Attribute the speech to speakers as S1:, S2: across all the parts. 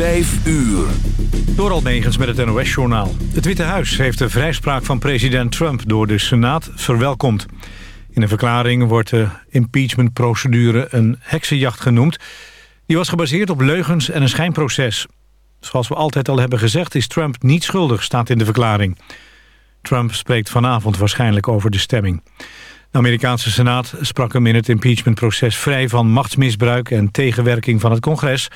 S1: Vijf uur.
S2: Door Almegens met het NOS-journaal. Het Witte Huis heeft de vrijspraak van president Trump door de Senaat verwelkomd. In een verklaring wordt de impeachmentprocedure een heksenjacht genoemd. Die was gebaseerd op leugens en een schijnproces. Zoals we altijd al hebben gezegd is Trump niet schuldig, staat in de verklaring. Trump spreekt vanavond waarschijnlijk over de stemming. De Amerikaanse Senaat sprak hem in het impeachmentproces vrij van machtsmisbruik en tegenwerking van het congres.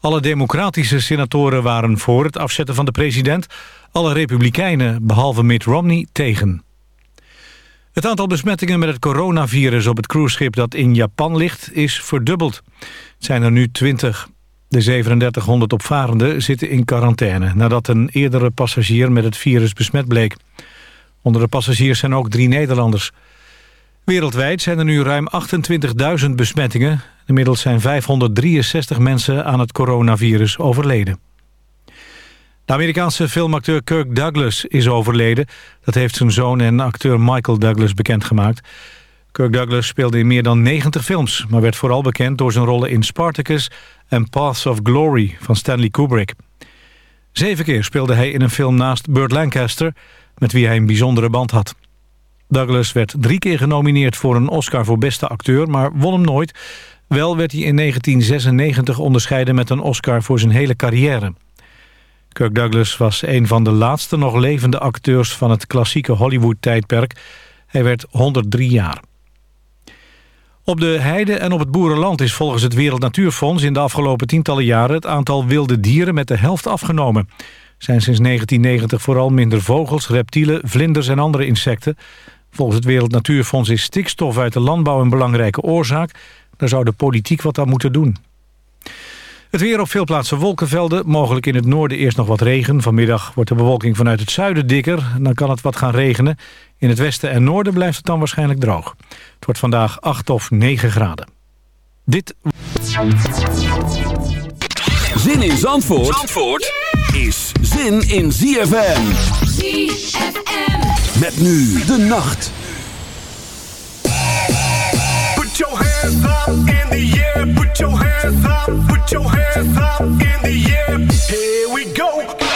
S2: Alle democratische senatoren waren voor het afzetten van de president. Alle republikeinen, behalve Mitt Romney, tegen. Het aantal besmettingen met het coronavirus op het cruiseschip dat in Japan ligt is verdubbeld. Het zijn er nu 20. De 3700 opvarenden zitten in quarantaine... nadat een eerdere passagier met het virus besmet bleek. Onder de passagiers zijn ook drie Nederlanders. Wereldwijd zijn er nu ruim 28.000 besmettingen. Inmiddels zijn 563 mensen aan het coronavirus overleden. De Amerikaanse filmacteur Kirk Douglas is overleden. Dat heeft zijn zoon en acteur Michael Douglas bekendgemaakt. Kirk Douglas speelde in meer dan 90 films... maar werd vooral bekend door zijn rollen in Spartacus en Paths of Glory van Stanley Kubrick. Zeven keer speelde hij in een film naast Burt Lancaster... met wie hij een bijzondere band had. Douglas werd drie keer genomineerd voor een Oscar voor beste acteur... maar won hem nooit. Wel werd hij in 1996 onderscheiden met een Oscar voor zijn hele carrière. Kirk Douglas was een van de laatste nog levende acteurs... van het klassieke Hollywood-tijdperk. Hij werd 103 jaar. Op de heide en op het boerenland is volgens het Wereld Natuurfonds... in de afgelopen tientallen jaren het aantal wilde dieren met de helft afgenomen. Zijn sinds 1990 vooral minder vogels, reptielen, vlinders en andere insecten. Volgens het Wereld Natuurfonds is stikstof uit de landbouw een belangrijke oorzaak. Daar zou de politiek wat aan moeten doen. Het weer op veel plaatsen wolkenvelden. Mogelijk in het noorden eerst nog wat regen. Vanmiddag wordt de bewolking vanuit het zuiden dikker. Dan kan het wat gaan regenen. In het westen en noorden blijft het dan waarschijnlijk droog. Het wordt vandaag 8 of 9 graden. Dit...
S1: Zin in Zandvoort, Zandvoort is zin in ZFM.
S3: ZFM.
S1: Met nu de nacht.
S4: Here we go.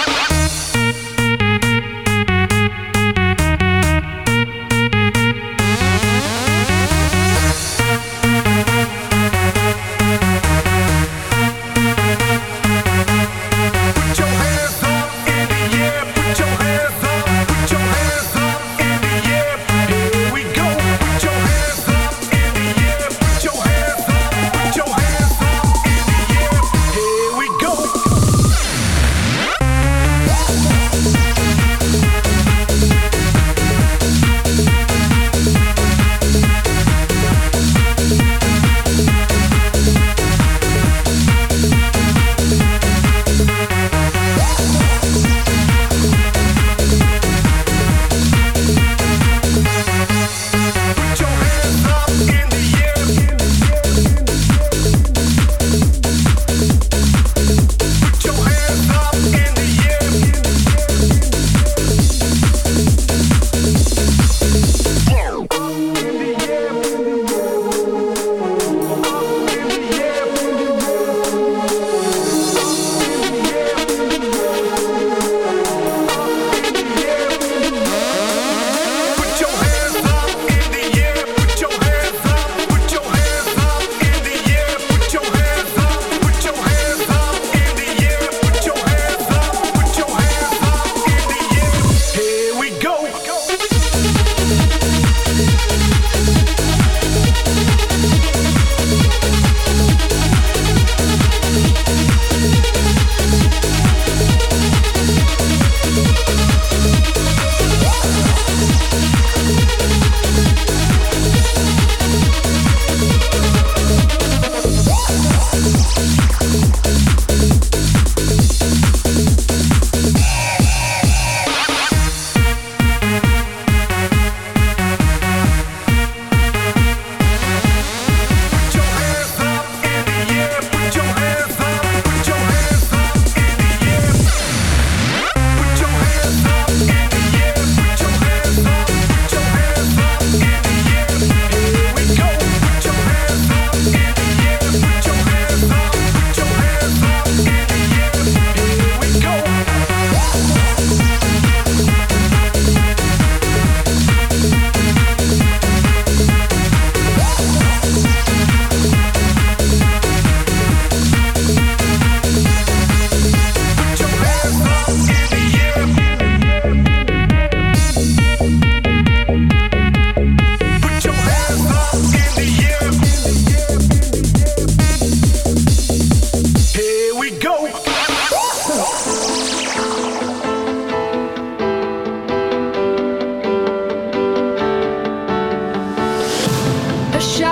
S3: shot.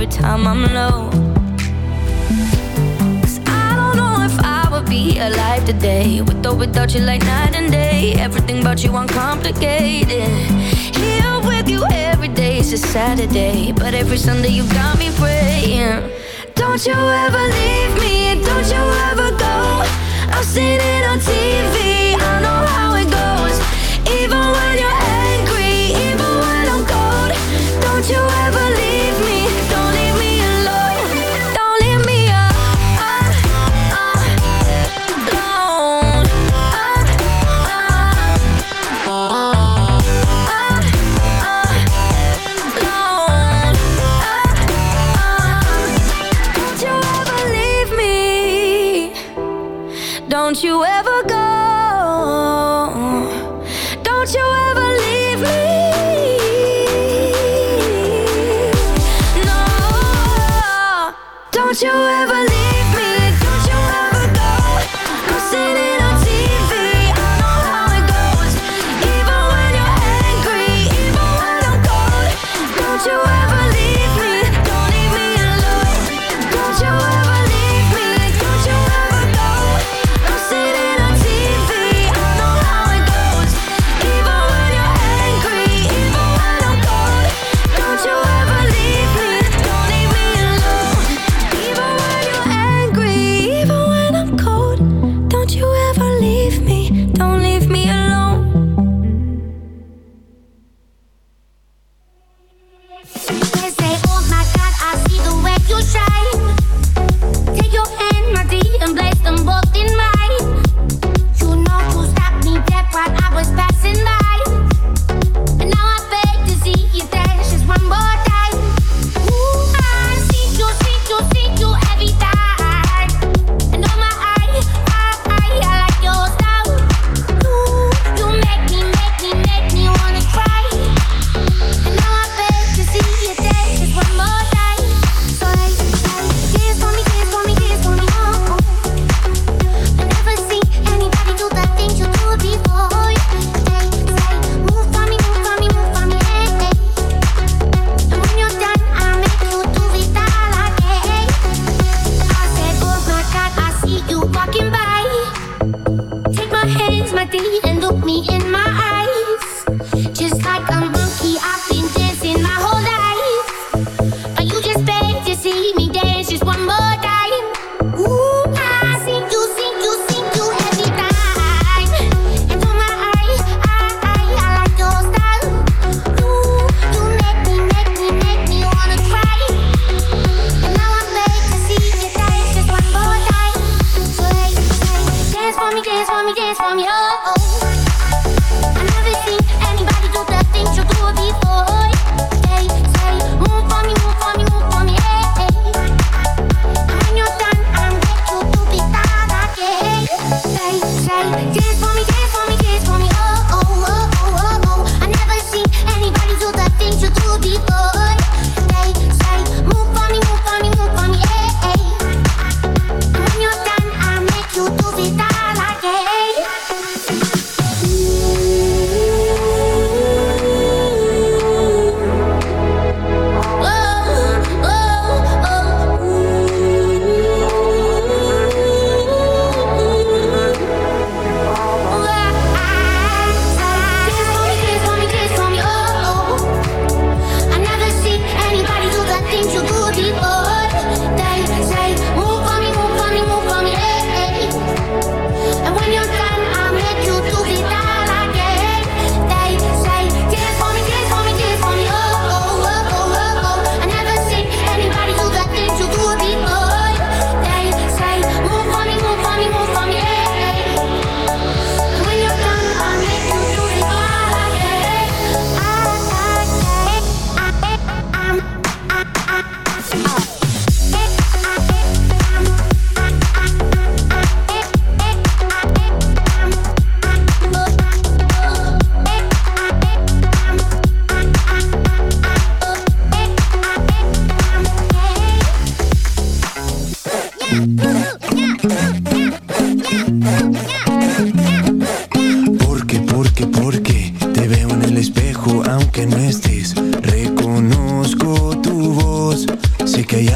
S3: Every time I'm low. 'Cause I don't know if I would be alive today. With or without you, like night and day. Everything about you uncomplicated. Here with you every day is a Saturday. But every Sunday you got me praying. Don't you ever leave me, don't you ever go. I've seen it on TV, I know how it goes. Even when you're angry, even when I'm cold. Don't you ever you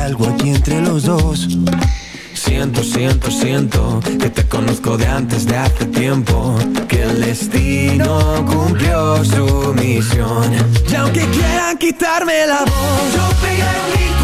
S5: algo aquí entre los dos. Siento, siento, siento que te conozco de antes de hace tiempo. Que el destino cumplió su misión. Y aunque quieran quitarme la voz, yo pegaré un grito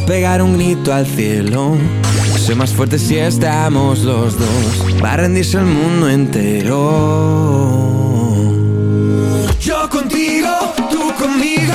S5: Pegar un grito al cielo. Soy más fuerte si estamos los dos. Va a rendirse el mundo entero. Yo contigo, tú conmigo.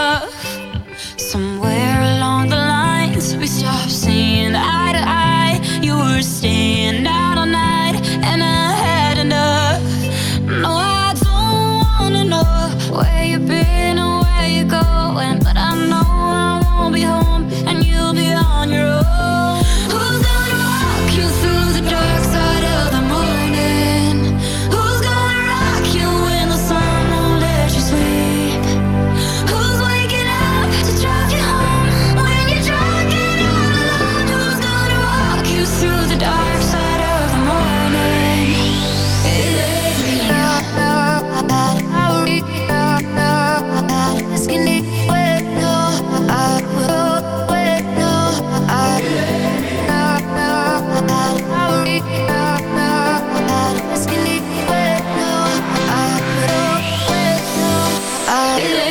S6: 对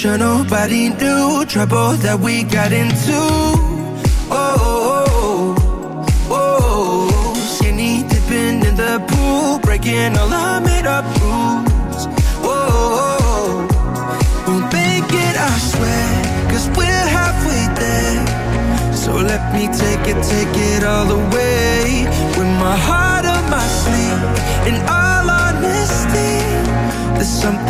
S6: Sure nobody knew trouble that we got into. Oh, oh, oh, oh. skinny dipping in the pool, breaking all our made up rules. Whoa, we'll make it, I swear, cause we're halfway there. So let me take it, take it all the way. With my heart on my sleeve, in all honesty, there's something